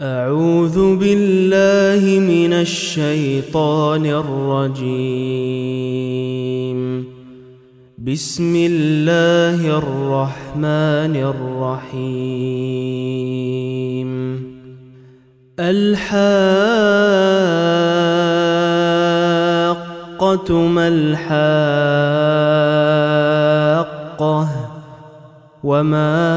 أعوذ بالله من الشيطان الرجيم. بسم الله الرحمن الرحيم. الحاقة ما الحاقة وما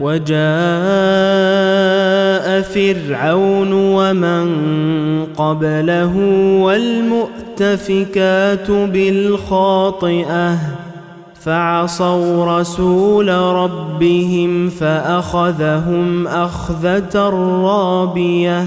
وجاء فرعون ومن قبله والمؤتفكات بالخاطئة فعصوا رسول ربهم فأخذهم أخذة رابية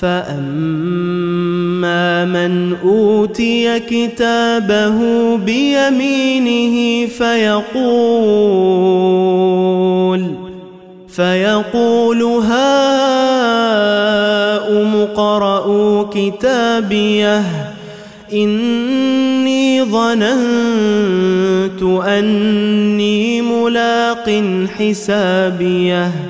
فأما من أوتي كتابه بيمينه فيقول فيقول هاؤم اقرءوا كتابيه إني ظننت أني ملاق حسابيه.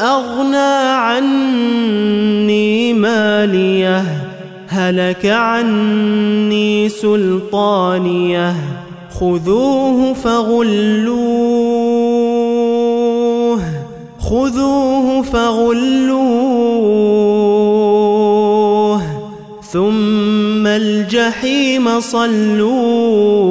اغنى عني مالية هلك عني سلطانية خذوه فغلوه خذوه فغلوه ثم الجحيم صلوه.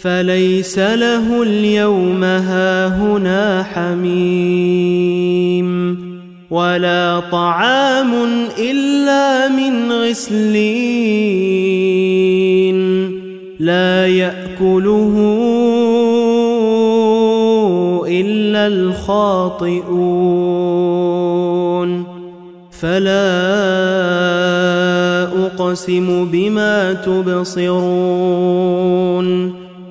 فليس له اليوم هاهنا حميم ولا طعام إلا من غسلين لا يأكله إلا الخاطئون فلا أقسم بما تبصرون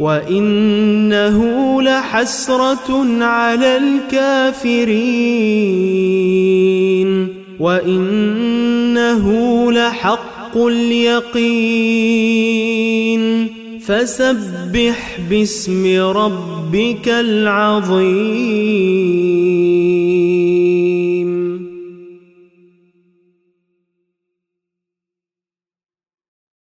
وإنه لحسرة على الكافرين وإنه لحق اليقين فسبح باسم ربك العظيم